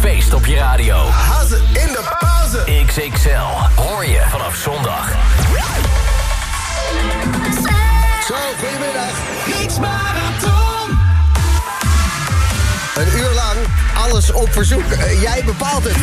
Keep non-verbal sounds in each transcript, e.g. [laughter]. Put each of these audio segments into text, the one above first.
feest op je radio. Hazen in de pauze. XXL hoor je vanaf zondag. Zo, goedemiddag. Mix Marathon. Een uur lang, alles op verzoek. Eh, jij bepaalt het.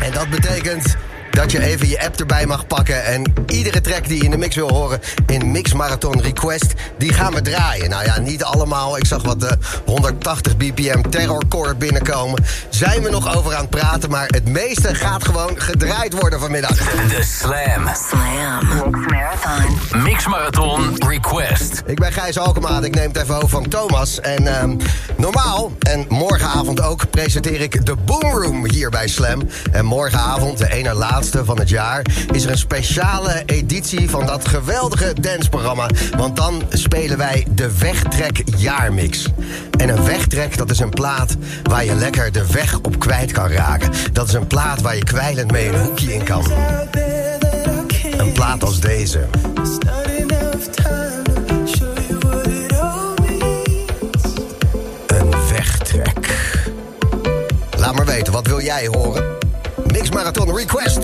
En dat betekent dat je even je app erbij mag pakken... en iedere track die je in de mix wil horen in Mix Marathon Request... die gaan we draaien. Nou ja, niet allemaal. Ik zag wat de 180 bpm terrorcore binnenkomen. Zijn we nog over aan het praten... maar het meeste gaat gewoon gedraaid worden vanmiddag. De Slam. Slam. Mix Marathon. Mix Marathon Request. Ik ben Gijs Alkema, ik neem het even over van Thomas. En ehm, normaal, en morgenavond ook, presenteer ik de Boom Room hier bij Slam. En morgenavond, de ene laatste van het jaar... is er een speciale editie van dat geweldige danceprogramma. Want dan spelen wij de Wegtrek Jaarmix. En een wegtrek, dat is een plaat waar je lekker de weg op kwijt kan raken. Dat is een plaat waar je kwijlend mee een hoekje in kan. Een plaat als deze. Een wegtrek. Laat maar weten, wat wil jij horen? Mix Marathon Request.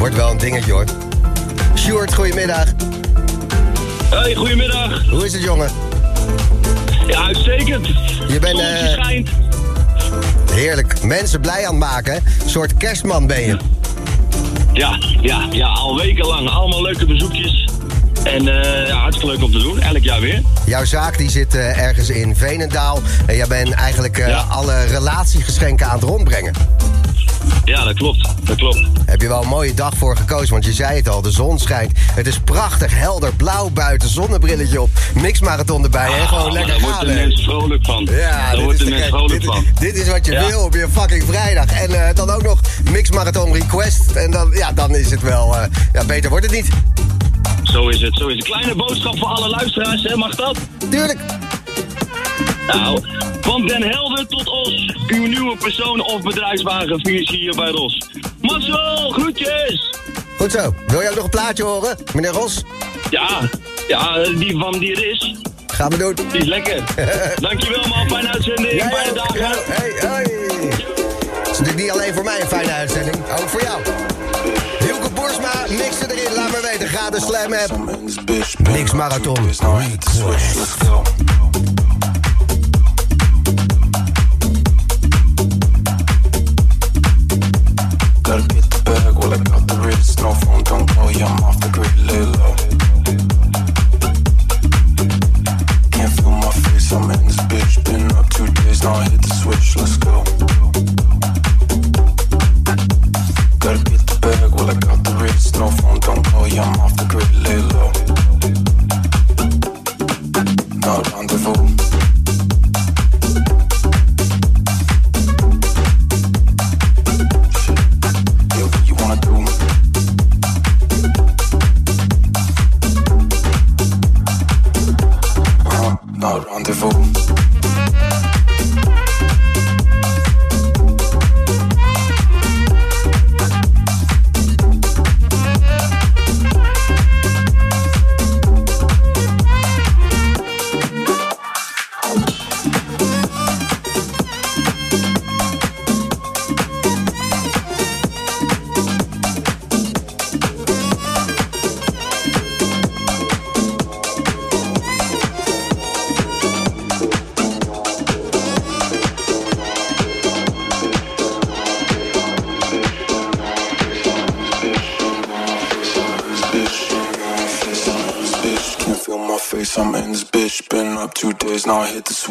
Wordt wel een dingetje hoor. Sjoerd, goedemiddag. Hey, goedemiddag. Hoe is het jongen? Ja, uitstekend. Je bent... Uh, heerlijk. Mensen blij aan het maken. Een soort kerstman ben je. Ja, ja, ja, al wekenlang. Allemaal leuke bezoekjes. En uh, ja, hartstikke leuk om te doen. Elk jaar weer. Jouw zaak die zit uh, ergens in Venendaal. En jij bent eigenlijk uh, alle relatiegeschenken aan het rondbrengen. Ja, dat klopt. Dat klopt. Heb je wel een mooie dag voor gekozen, want je zei het al, de zon schijnt. Het is prachtig, helder, blauw buiten, zonnebrilletje op. Mixmarathon erbij, ah, hè? Gewoon lekker gaan. Daar wordt de mens vrolijk van. Ja, daar wordt de mens vrolijk dit, van. Dit is wat je wil op je fucking vrijdag. En uh, dan ook nog Mixmarathon Request. En dan, ja, dan is het wel, uh, ja, beter wordt het niet. Zo is het, zo is het. Kleine boodschap voor alle luisteraars, hè? mag dat? Tuurlijk. Nou, van Den Helder tot Os. Uw nieuwe persoon- of bedrijfswagen hier bij Ros. Marcel, groetjes! Goed zo. Wil jij nog een plaatje horen, meneer Ros? Ja, ja die van die er is. Gaan we doen. Die is lekker. [laughs] Dankjewel man, fijne uitzending, ja, fijne dagen. Hey, hey. Het is natuurlijk niet alleen voor mij een fijne uitzending, ook voor jou. Hilke Boersma, mix erin, laat me weten. Ga de slam app. Mix Marathon. Now hit the switch, let's go.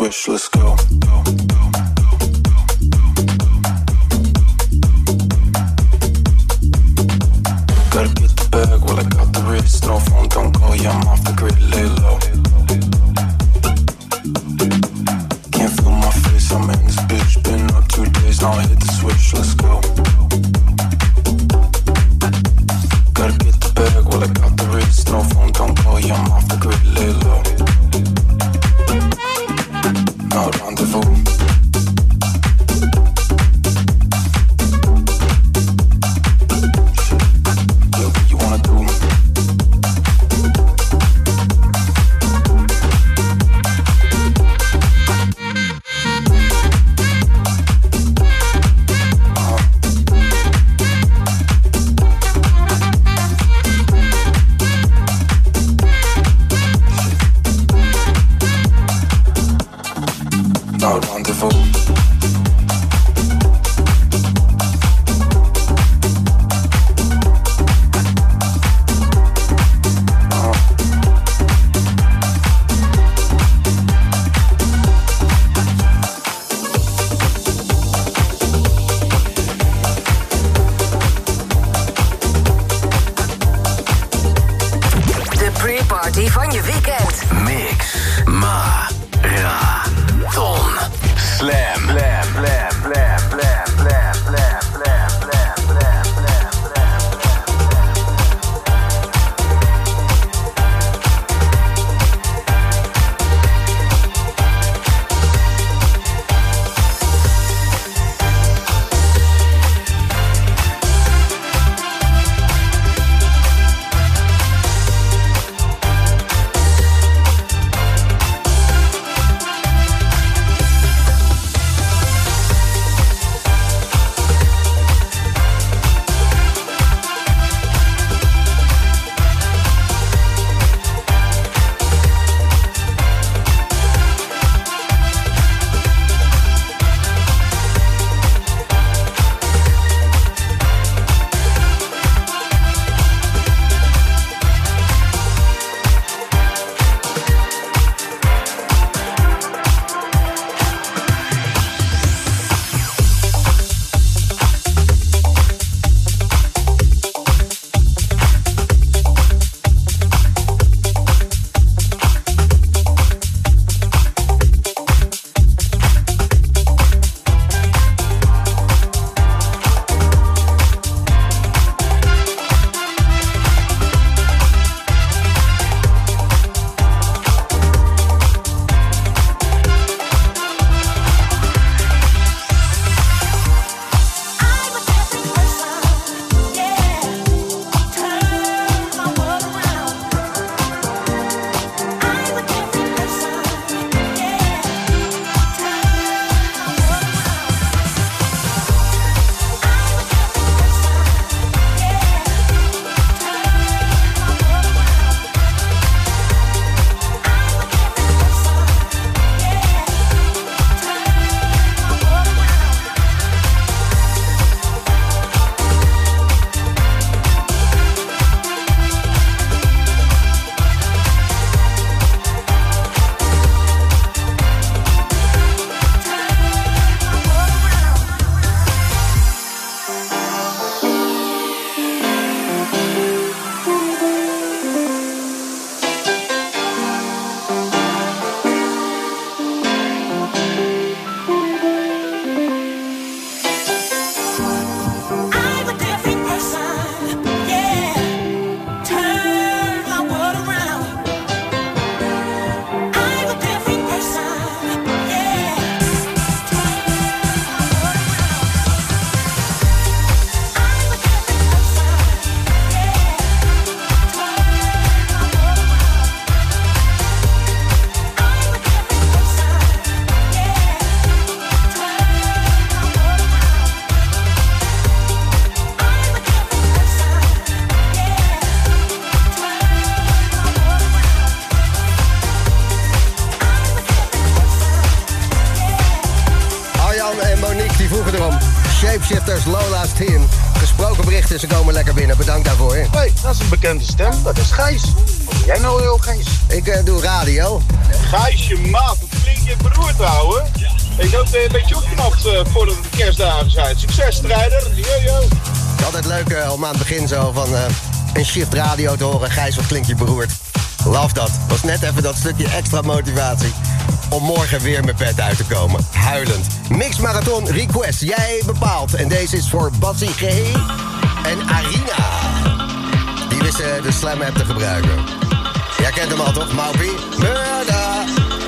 wish list. Yo. Het is altijd leuk eh, om aan het begin zo van eh, een shift radio te horen. Gijs, wat klinkt je beroerd. Love dat. Was net even dat stukje extra motivatie. Om morgen weer met pet uit te komen. Huilend. Mix Marathon Request. Jij bepaalt. En deze is voor Bassie G. En Arina. Die wisten de Slam app te gebruiken. Jij kent hem al toch, Maupie? Murder.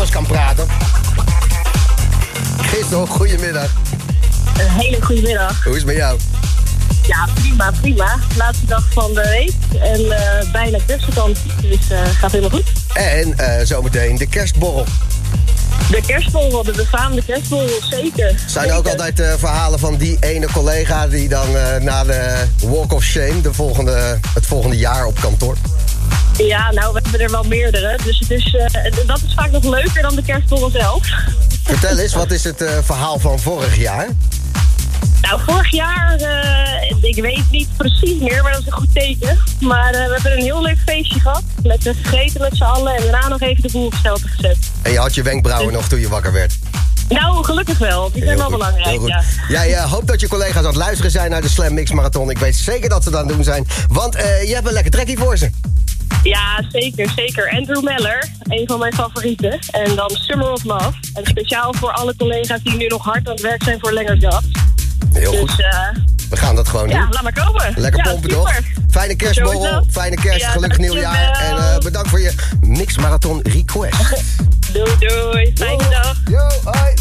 Anders kan praten. Christel, goedemiddag. Een hele goede middag. Hoe is het met jou? Ja, prima, prima. Laatste dag van de week en eh, bijna kerstvakantie, dus eh gaat helemaal goed. En eh, zometeen de kerstborrel. De kerstborrel, de befaamde kerstborrel, zeker. Zijn er ook altijd verhalen van die ene collega die dan na de Walk of Shame de volgende, het volgende jaar op kantoor? Ja, nou, we hebben er wel meerdere, dus het is, eh, dat is vaak nog leuker dan de kerstborrel zelf. Vertel eens, wat is het eh, verhaal van vorig jaar? Nou, vorig jaar, eh, ik weet niet precies meer, maar dat is een goed teken. Maar we hebben een heel leuk feestje gehad. Lekker gegeten met z'n allen en daarna nog even de boel op stelte gezet. En je had je wenkbrauwen nog toen je wakker werd. Nou, gelukkig wel. Die zijn wel belangrijk, ja. Jij eh, hoopt dat je collega's aan het luisteren zijn naar de Slam Mix Marathon. Ik weet zeker dat ze dat aan het doen zijn. Want eh, je hebt een lekker trekkie voor ze. Ja, zeker, zeker. Andrew Meller, een van mijn favorieten. En dan Summer of Love. En speciaal voor alle collega's die nu nog hard aan het werk zijn voor Langer Jobs. Heel Dus goed. eh, We gaan dat gewoon ja, doen. laat maar komen. Lekker ja, pompen, super. toch? Fijne kerstborrel, fijne kerst, Ja, gelukkig nieuwjaar. En eh, bedankt voor je Mix Marathon request. [laughs] Doei, doei. Fijne dag. Yo, hoi.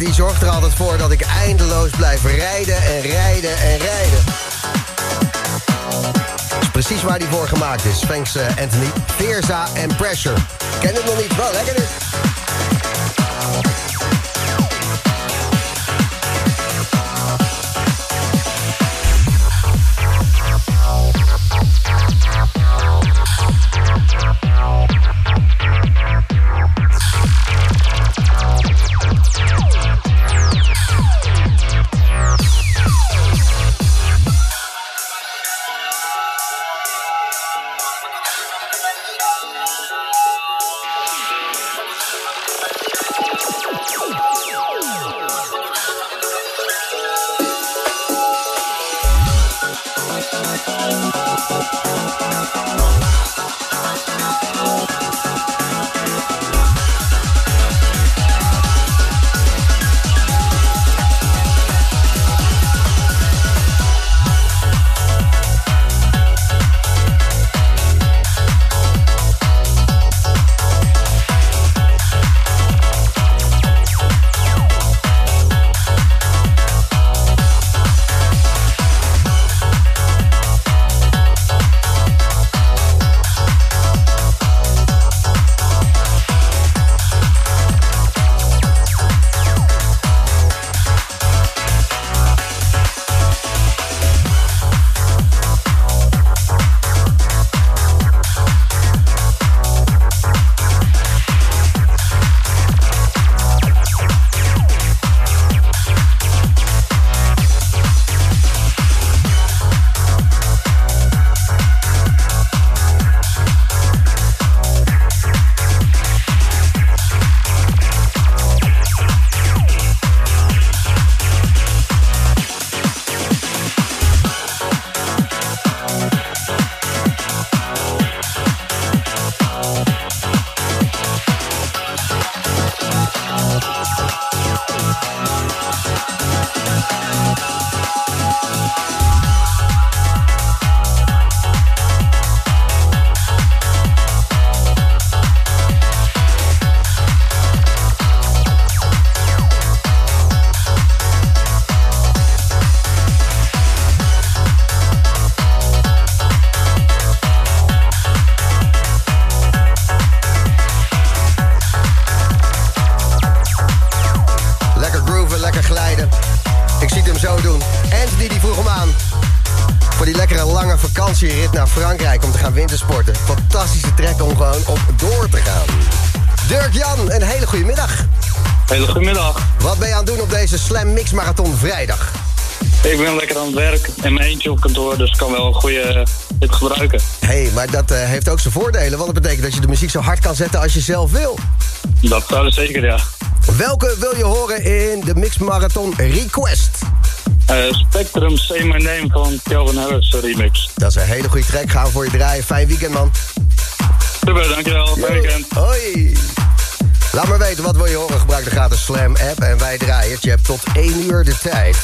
Die zorgt er altijd voor dat ik eindeloos blijf rijden en rijden en rijden. Dat is precies waar die voor gemaakt is. Thanks eh, Anthony. Versa en Pressure. Ken het nog niet? Wel lekker dit. Ik zie het hem zo doen. Anthony die vroeg hem aan. Voor die lekkere lange vakantierit naar Frankrijk om te gaan wintersporten. Fantastische trek om gewoon op door te gaan. Dirk Jan, een hele goede middag. Hele goedemiddag. Wat ben je aan het doen op deze Slam Mix Marathon vrijdag? Ik ben lekker aan het werk in mijn eentje op kantoor, dus ik kan wel een goede dit gebruiken. Hé, hey, maar dat eh, heeft ook zijn voordelen. Want dat betekent dat je de muziek zo hard kan zetten als je zelf wil. Dat zou er zeker, ja. Welke wil je horen in de Mix Marathon Request? Eh, Spectrum Say My Name van Calvin Harris remix. Dat is een hele goede track. Gaan we voor je draaien. Fijn weekend, man. Super, dankjewel. Fijn weekend. Hoi. Laat maar weten wat wil je horen. Gebruik de gratis Slam app en wij draaien. Je hebt tot 1 uur de tijd.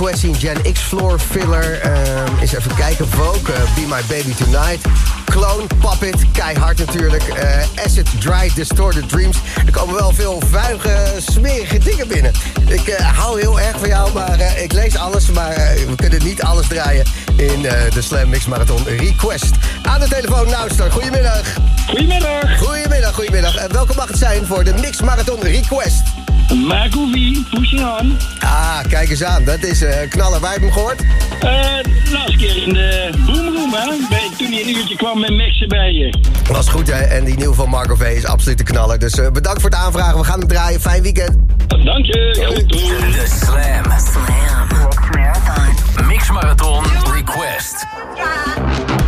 Request zien. Gen X Floor Filler. Ehm eens even kijken. Vogue. eh, Be My Baby Tonight. Clone, Puppet, keihard natuurlijk. eh, Acid, Dry, Distorted Dreams. Er komen wel veel vuige, smerige dingen binnen. Ik eh, hou heel erg van jou, maar ik lees alles. Maar we kunnen niet alles draaien in de Slam Mix Marathon Request. Aan de telefoon, Nouster. Goedemiddag. Goedemiddag. Goedemiddag, goedemiddag. En welke mag het zijn voor de Mix Marathon Request? Marco V, pushing on. Ah, kijk eens aan. Dat is eh knaller. Waar heb je hem gehoord? Eh, laatste keer in de boomroom, hè? Bij, toen hij een uurtje kwam met mixen bij je. Was goed, hè? En die nieuwe van Marco V is absoluut de knaller. Dus eh, bedankt voor het aanvragen. We gaan hem draaien. Fijn weekend. Dank je. De Slam. Slam Mix Marathon. Mix Marathon Request. Till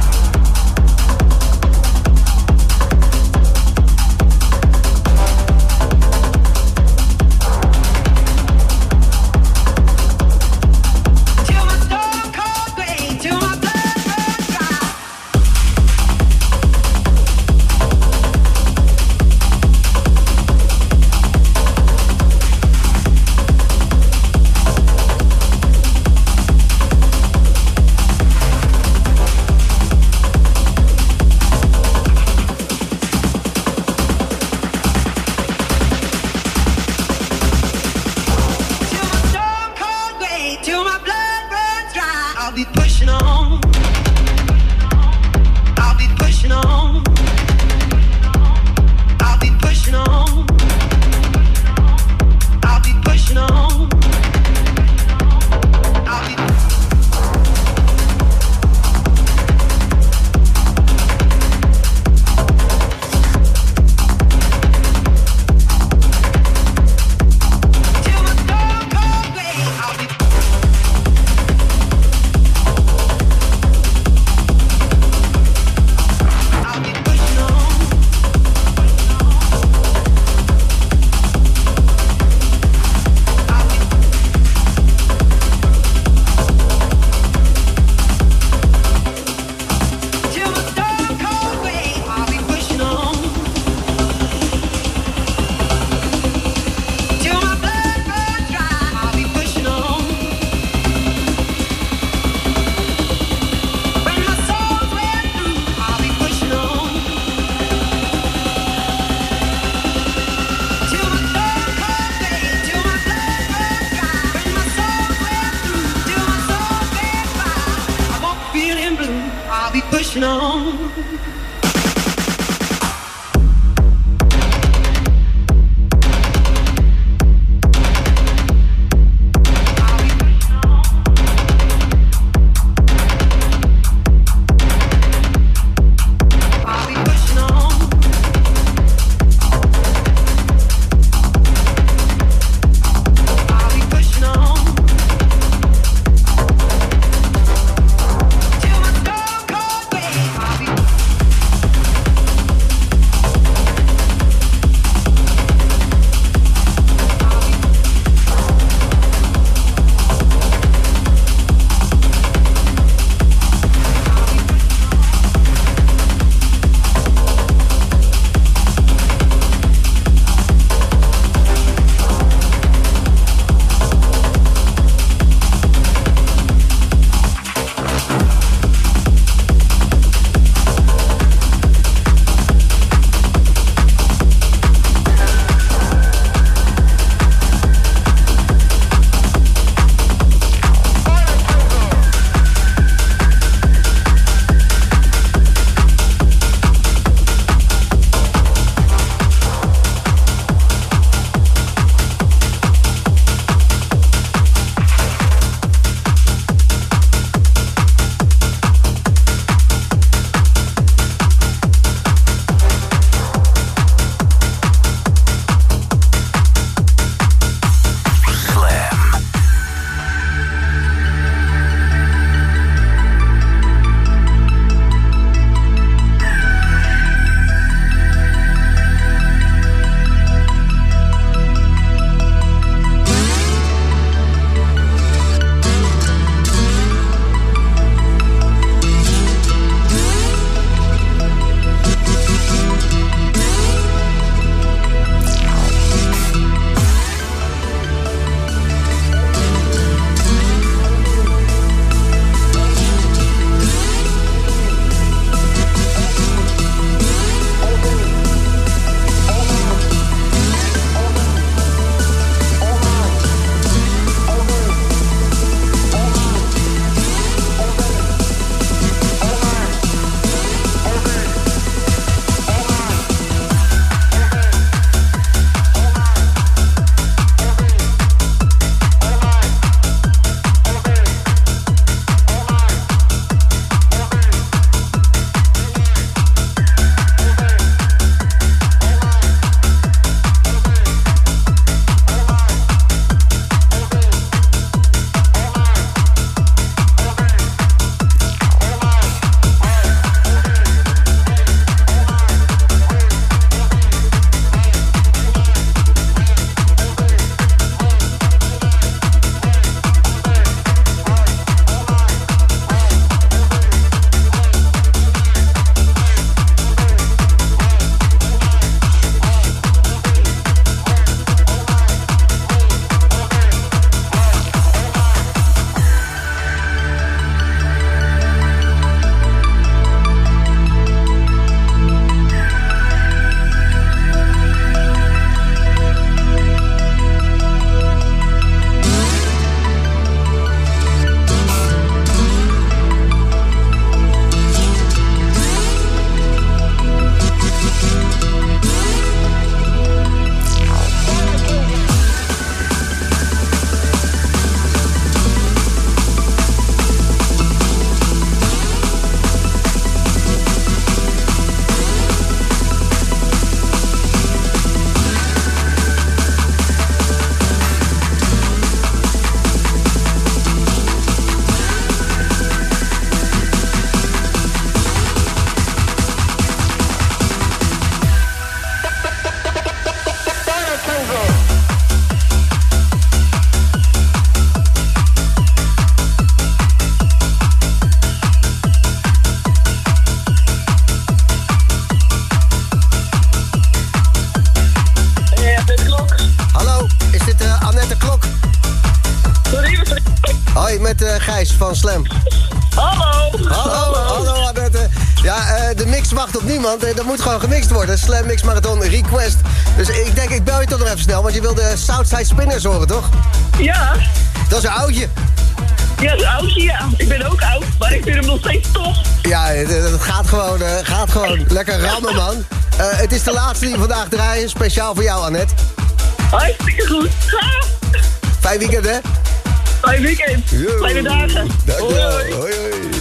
dat moet gewoon gemixt worden. Slam Mix Marathon Request. Dus ik denk, ik bel je toch nog even snel. Want je wil de Southside Spinners horen, toch? Ja, Dat is een oudje. ja, dat is oudje, ja. Ik ben ook oud, maar ik vind hem nog steeds tof. Ja, het, het gaat, gewoon, eh, gaat gewoon lekker rammen, man. Eh, het is de laatste die we vandaag draaien. Speciaal voor jou, Annette. Hartstikke goed. Fijn weekend, hè? Fijn weekend. Yo. Fijne dagen. Dankjewel. Hoi, hoi. hoi.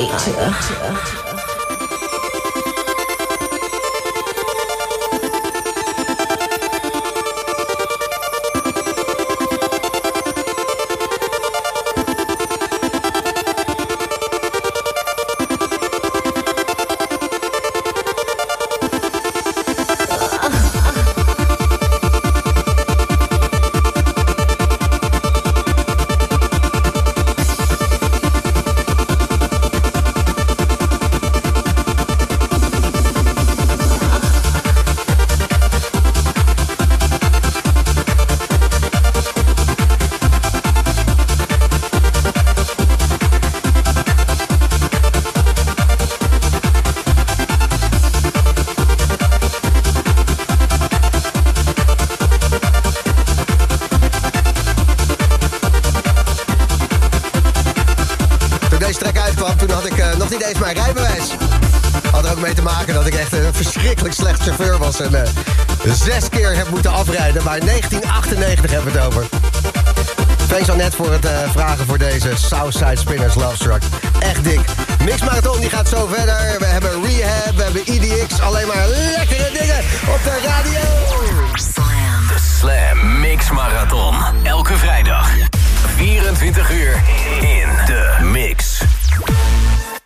League 2.